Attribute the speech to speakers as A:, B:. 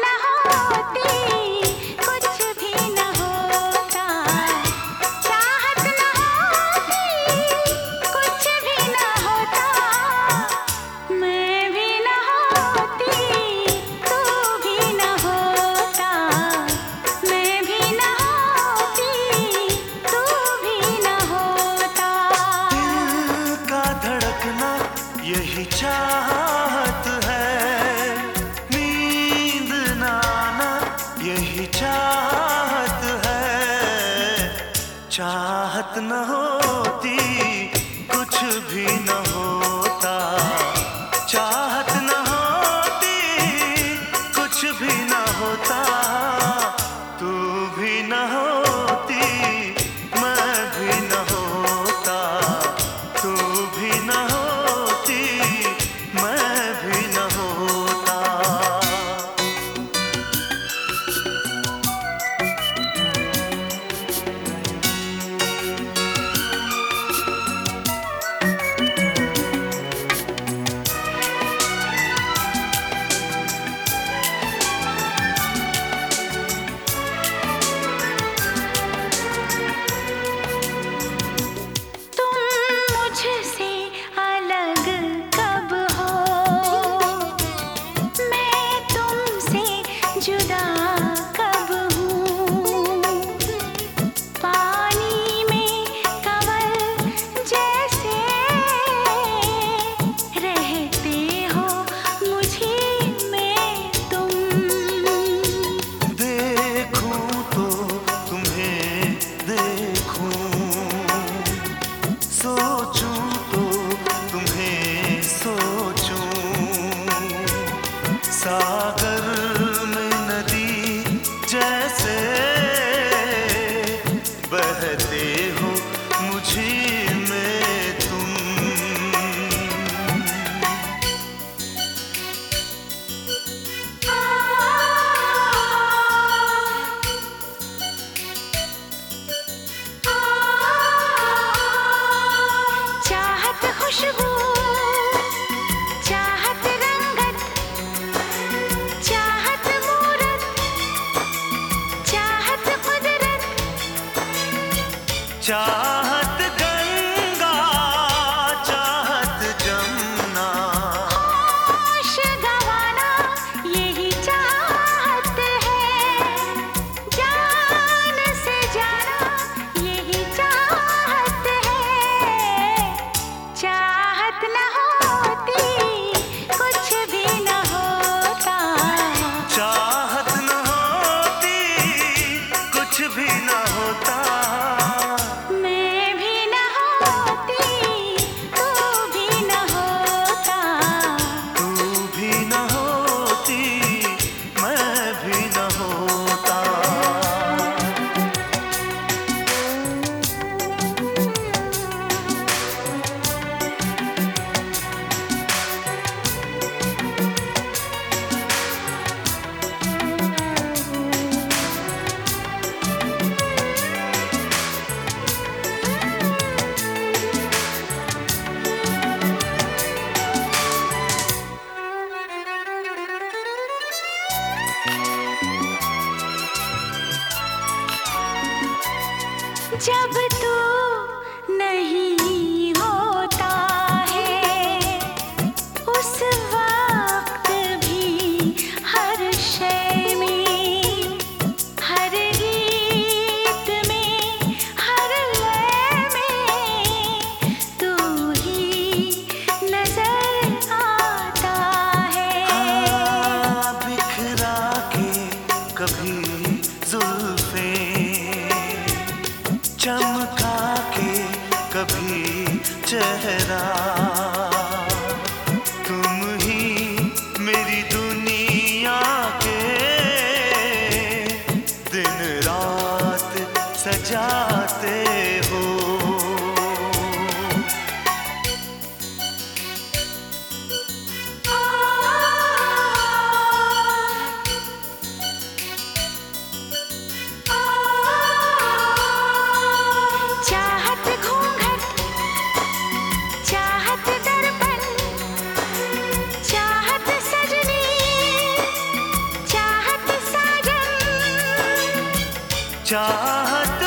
A: la बात न होती कुछ भी न होता।
B: चाहत न होती कुछ भी न होता। 20代 चाहत
A: जब तू
B: चेहरा
A: चाहत